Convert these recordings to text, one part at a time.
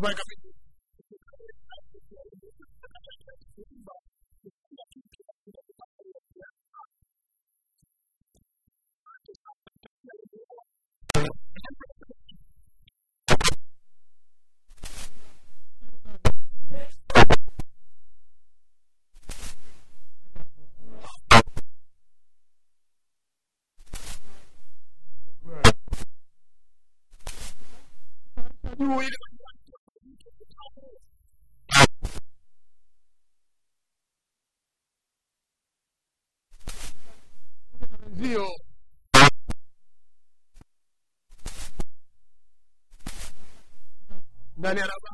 Pale ndani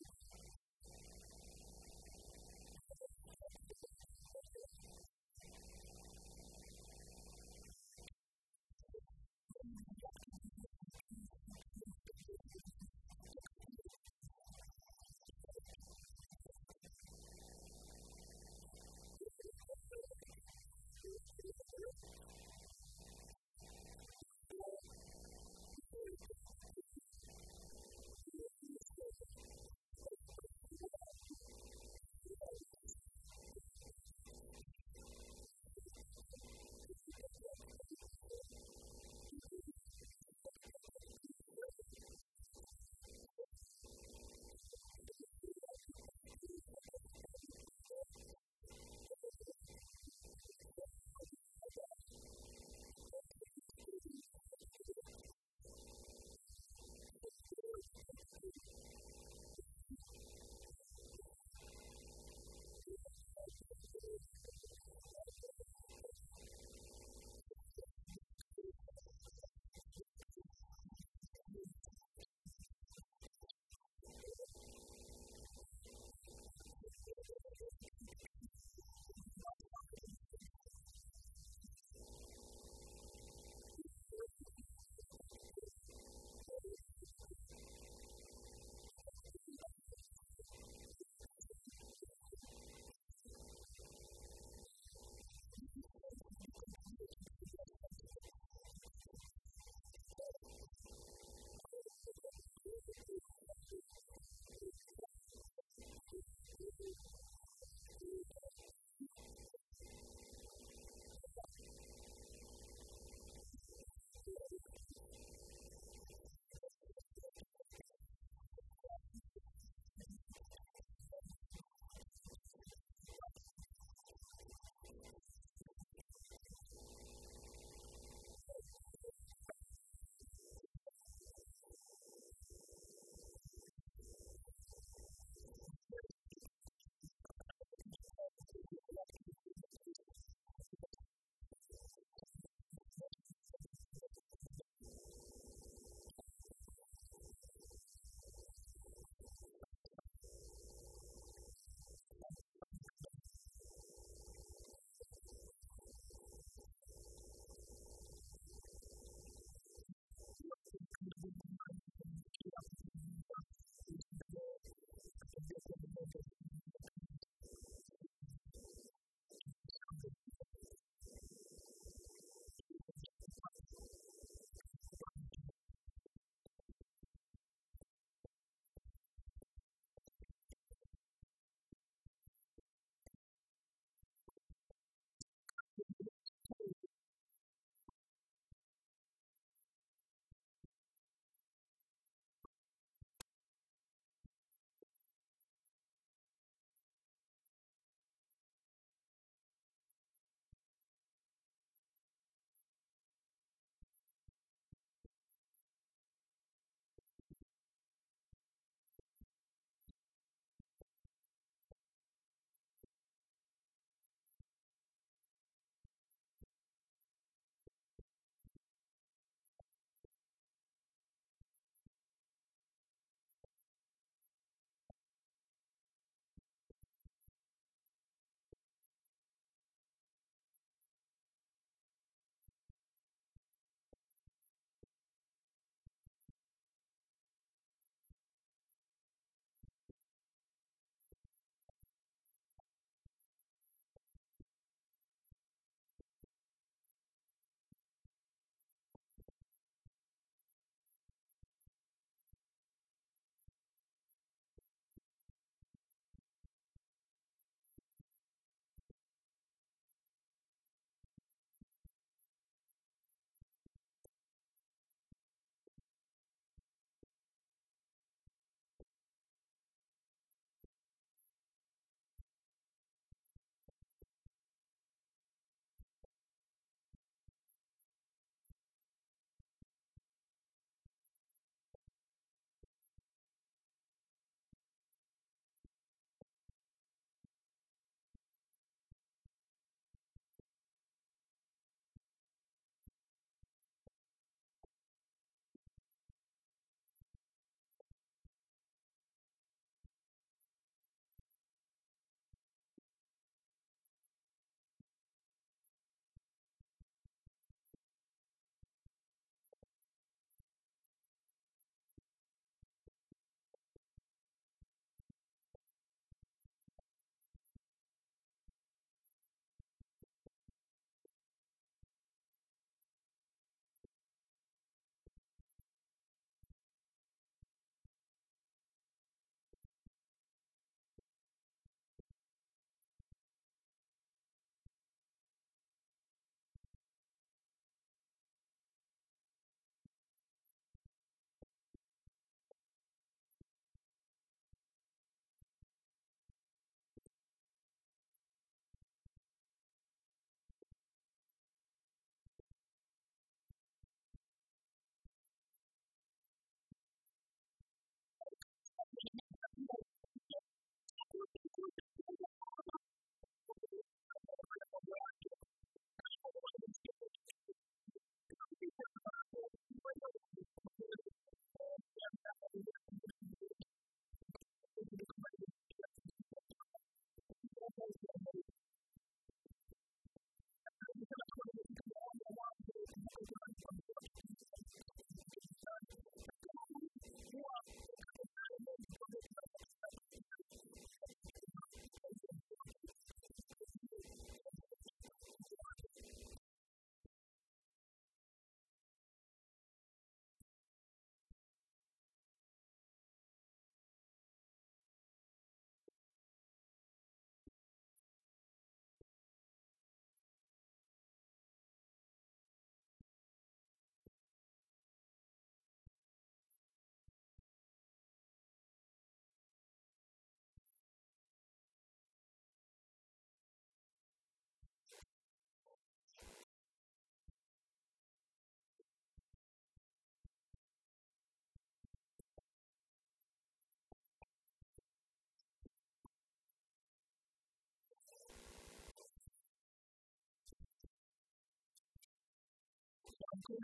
Thank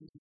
you.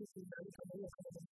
sí, sí,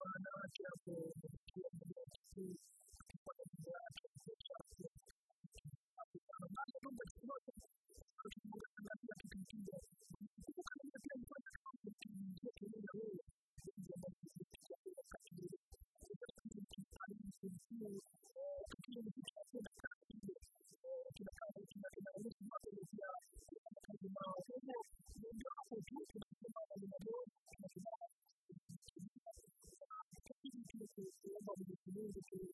maana yake hapo kufikia moja tu music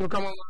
どかまま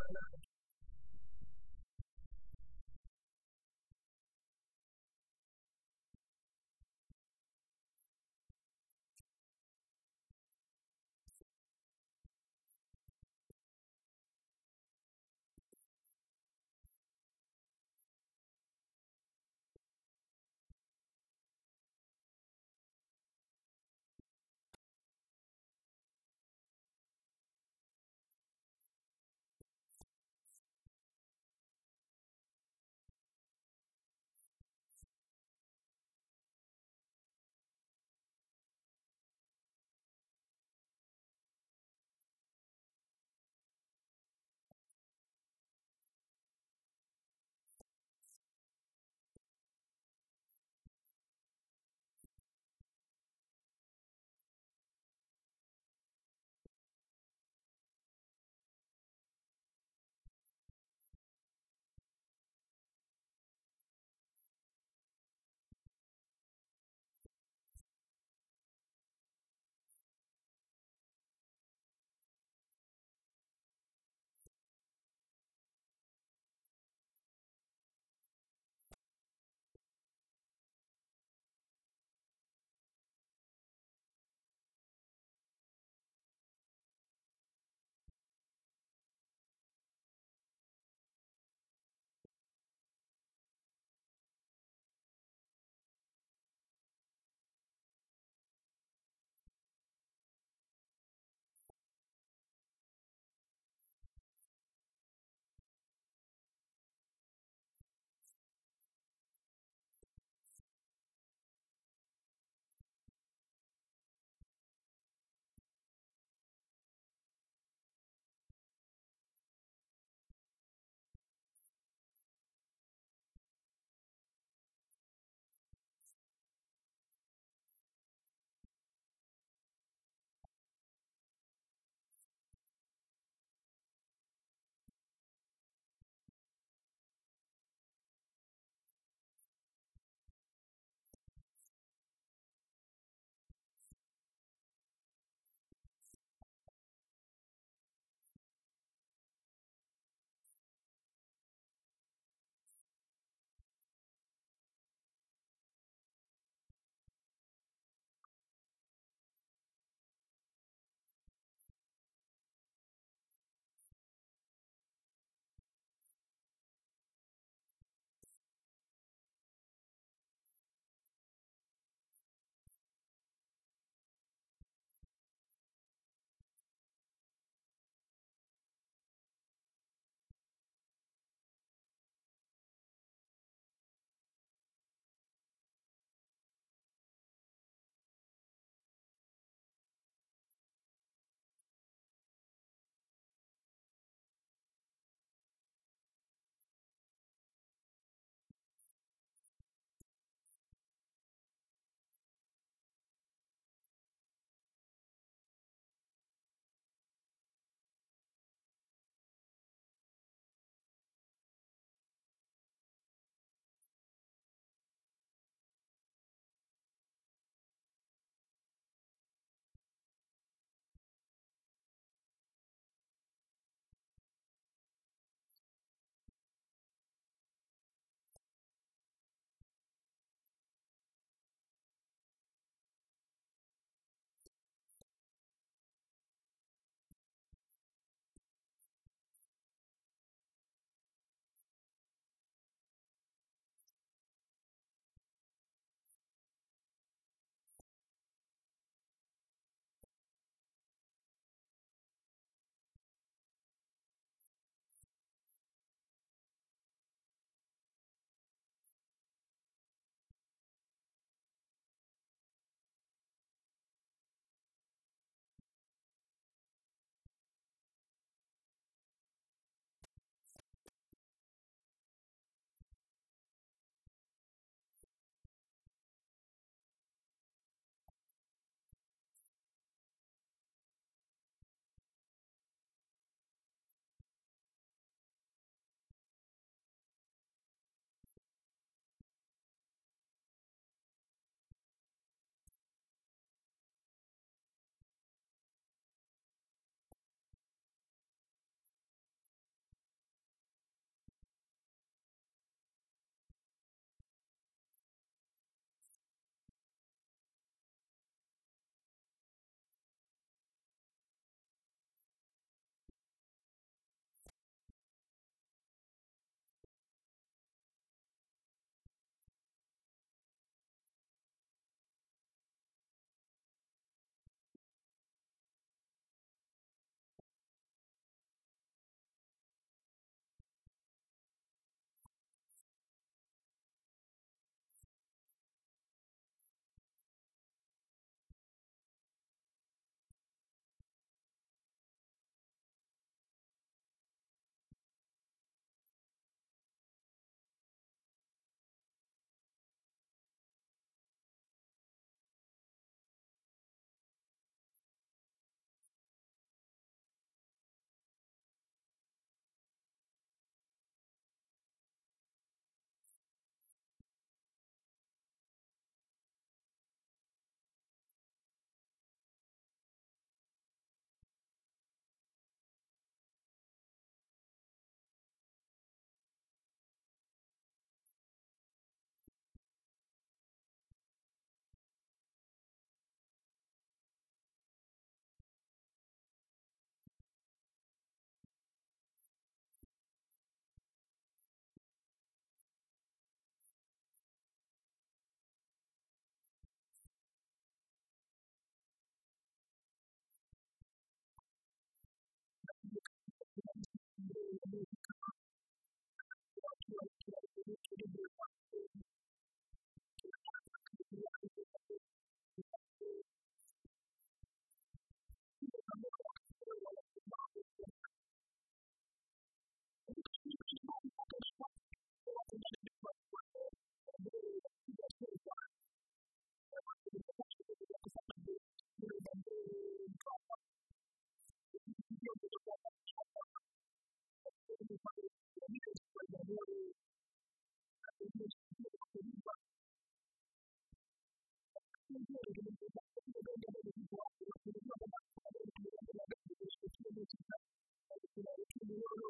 you.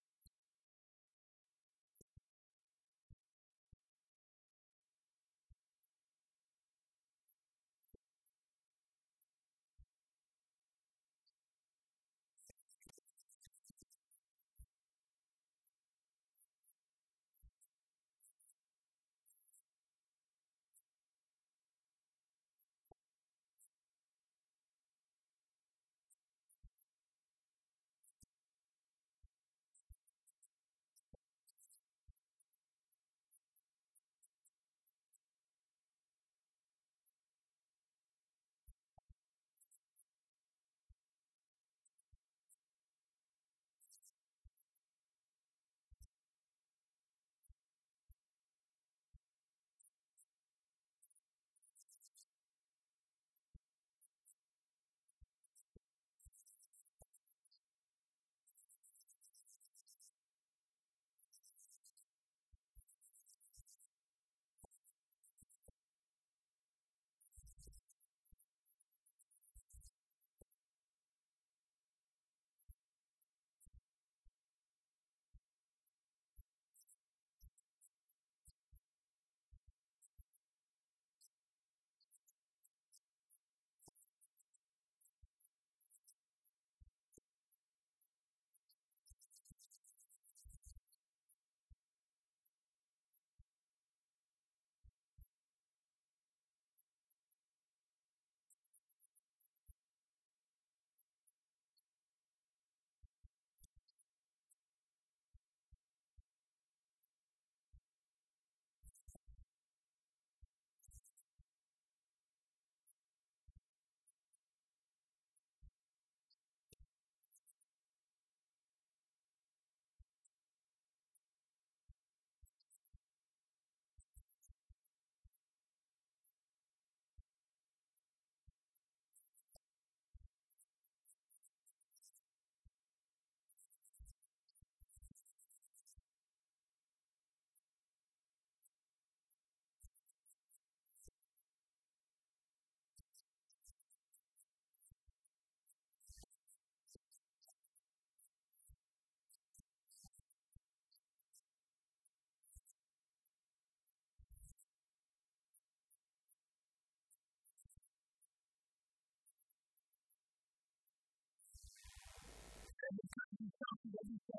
Gracias.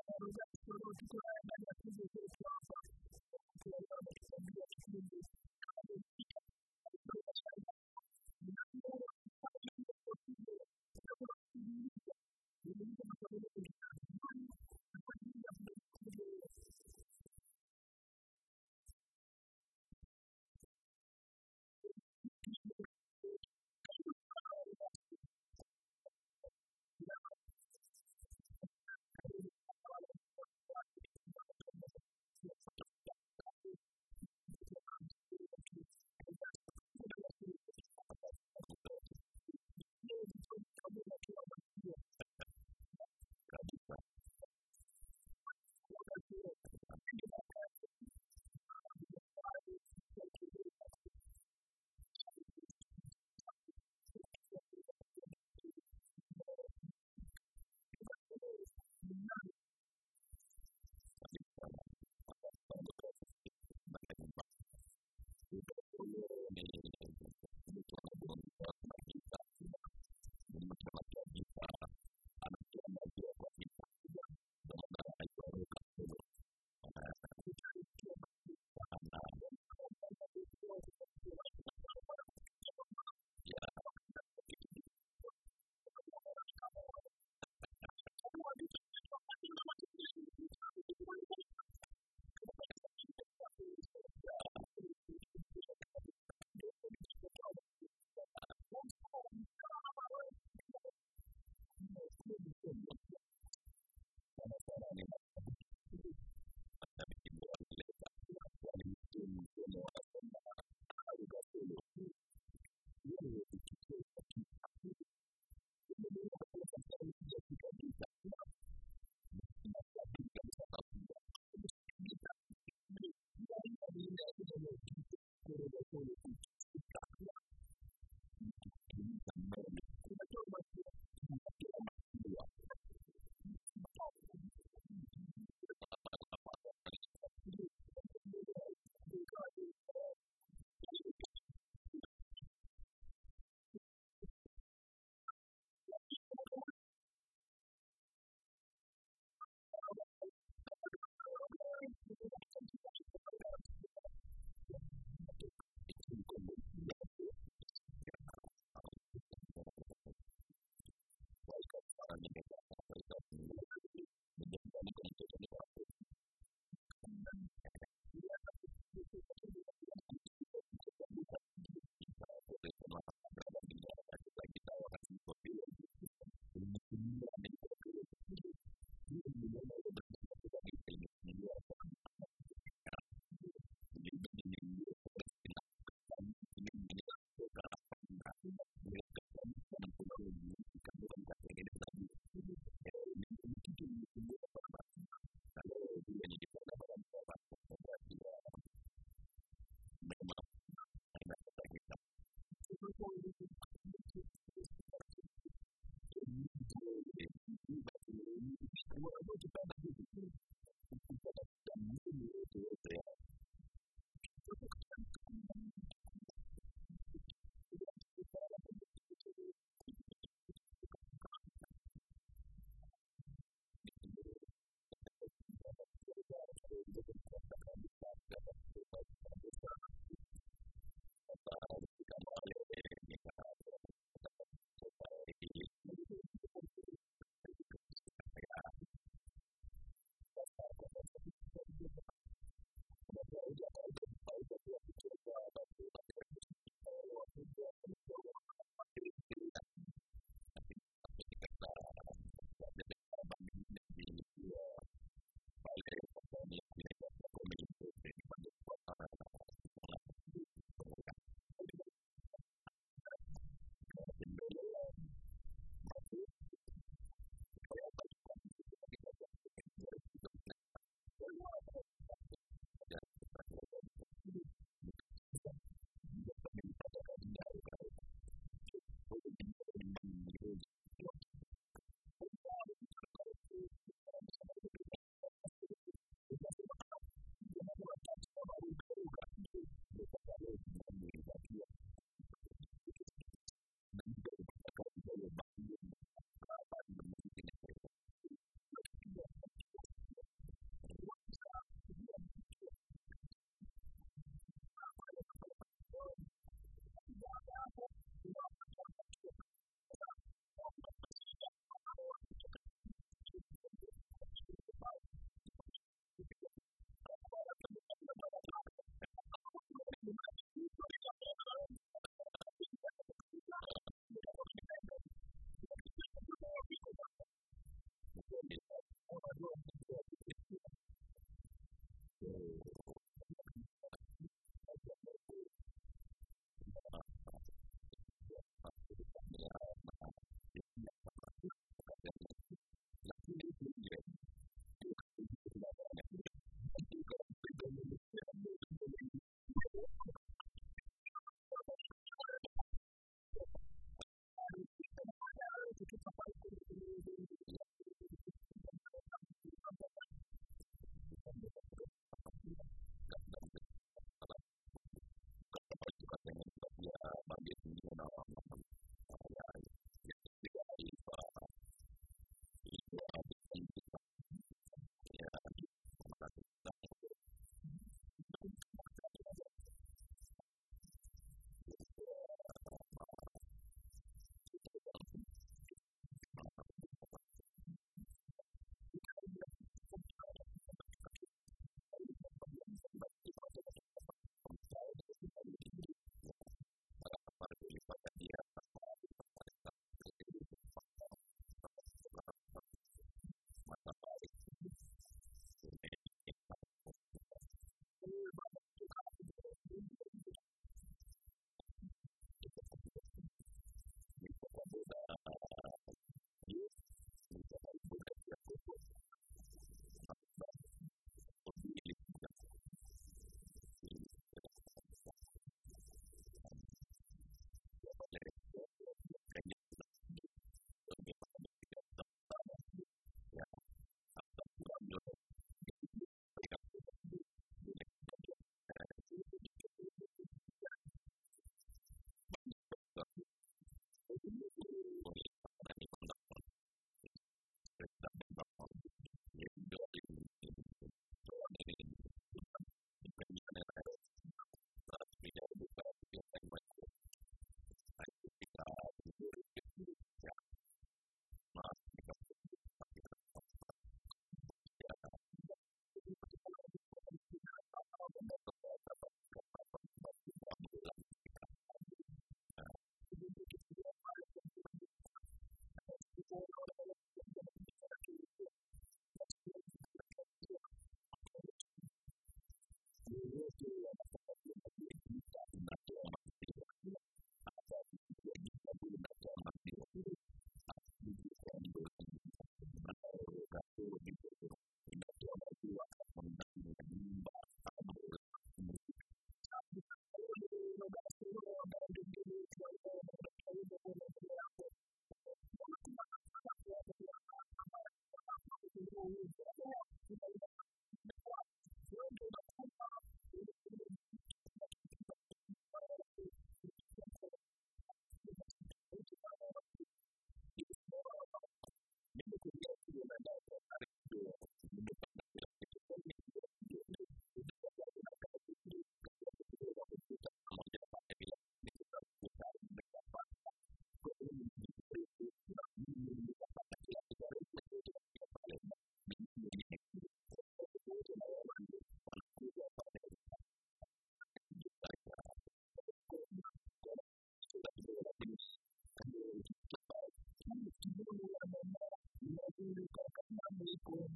Thank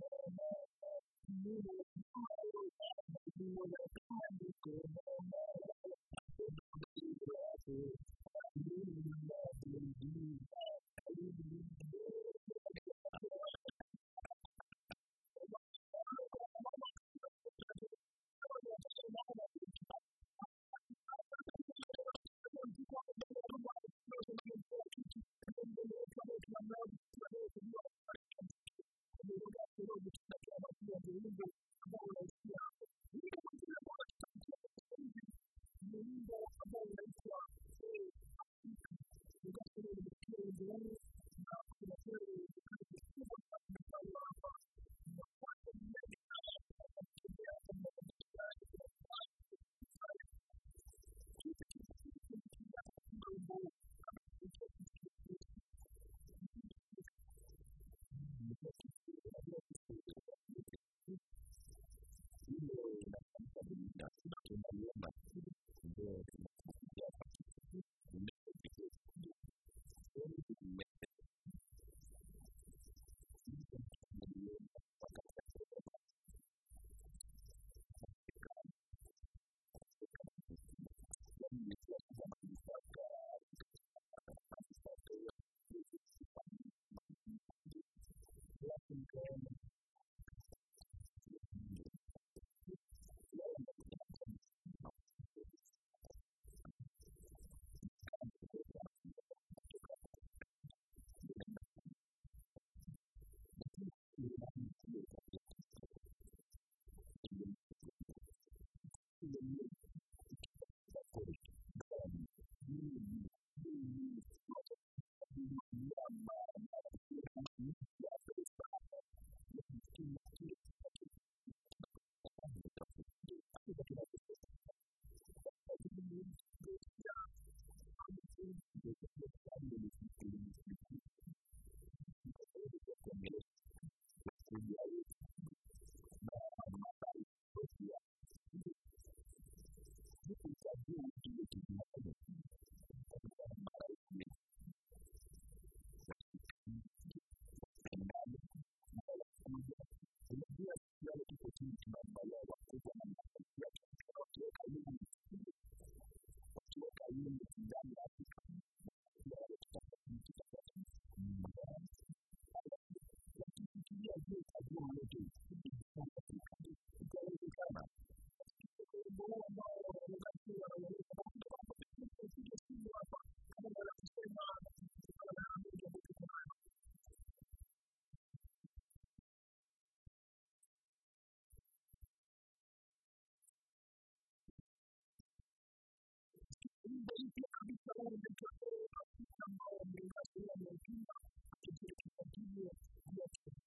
you. and göstermemesini şey söylemiştim. Thank you.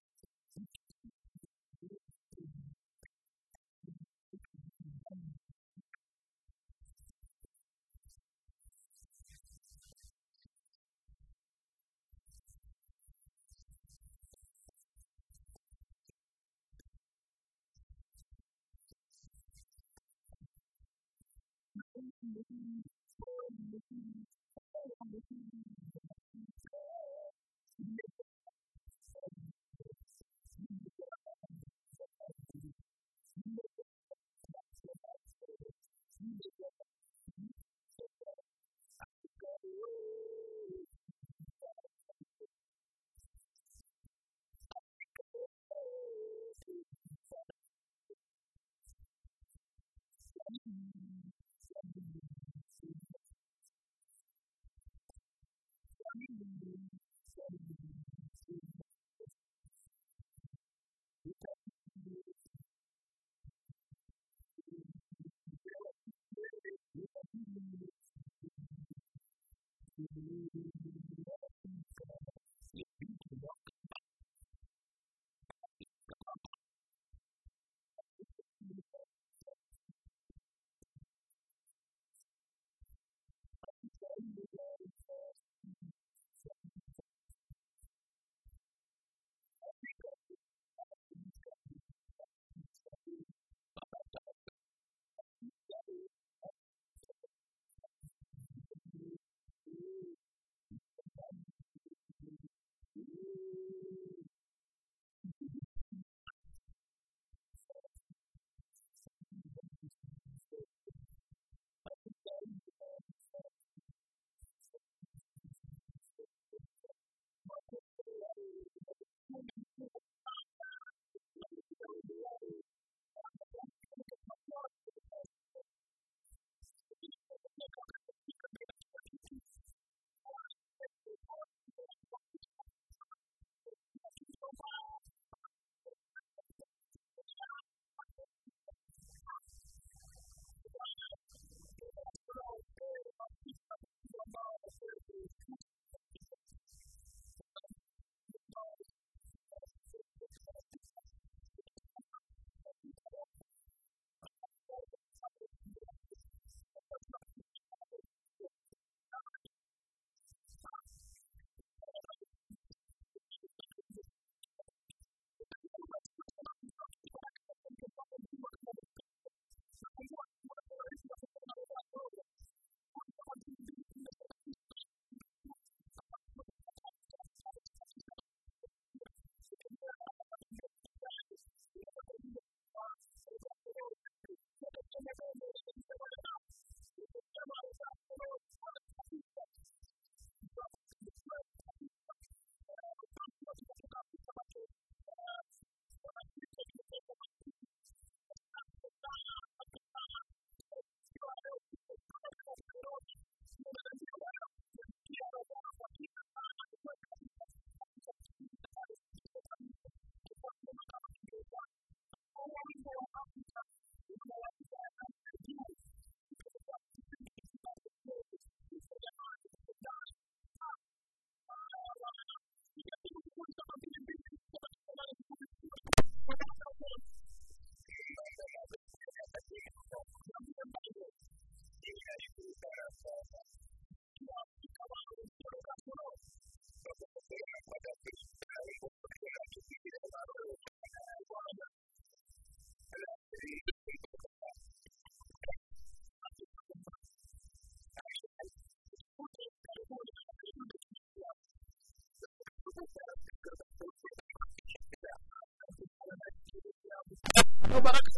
Jamani.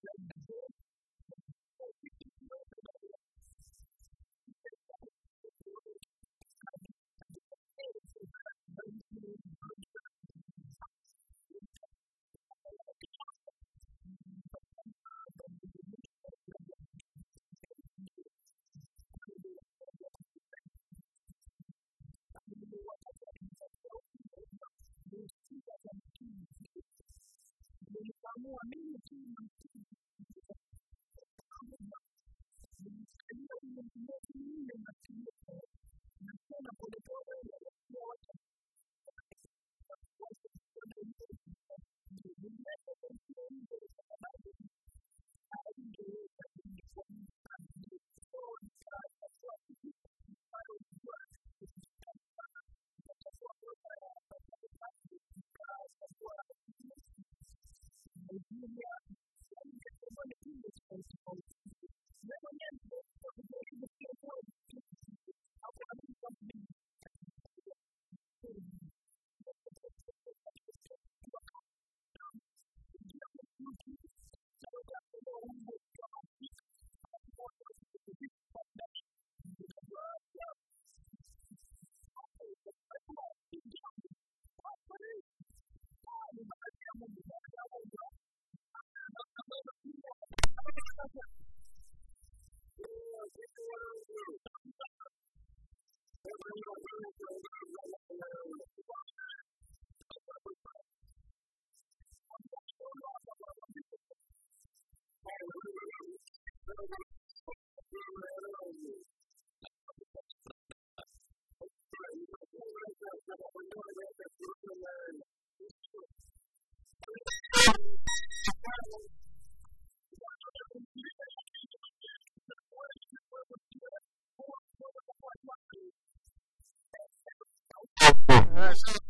said, doesn't ourselves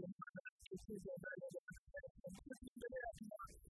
我们是世界第二大，是世界第二。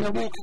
Nyabuku.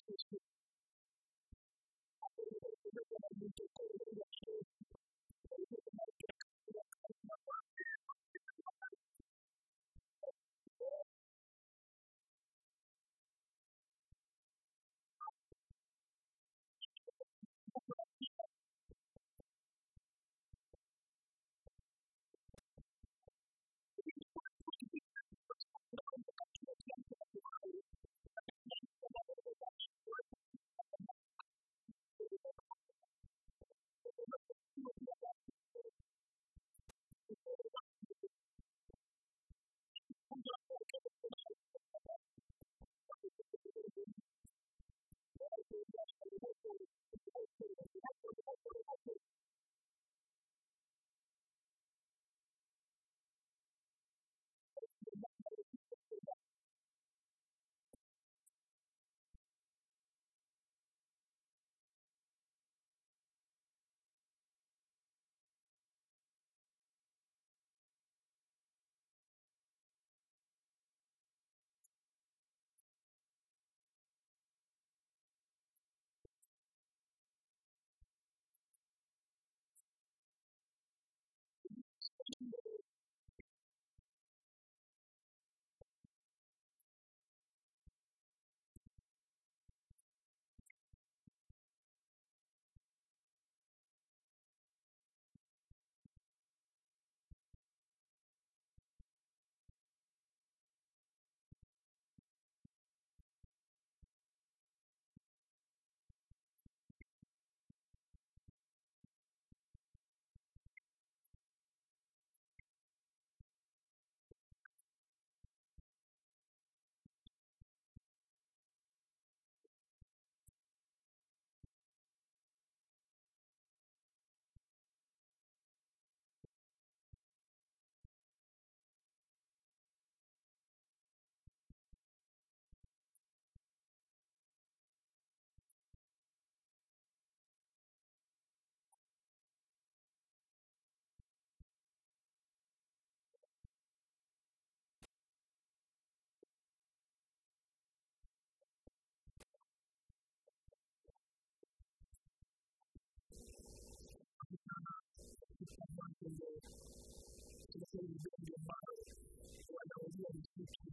Tunasema wanaojua msitu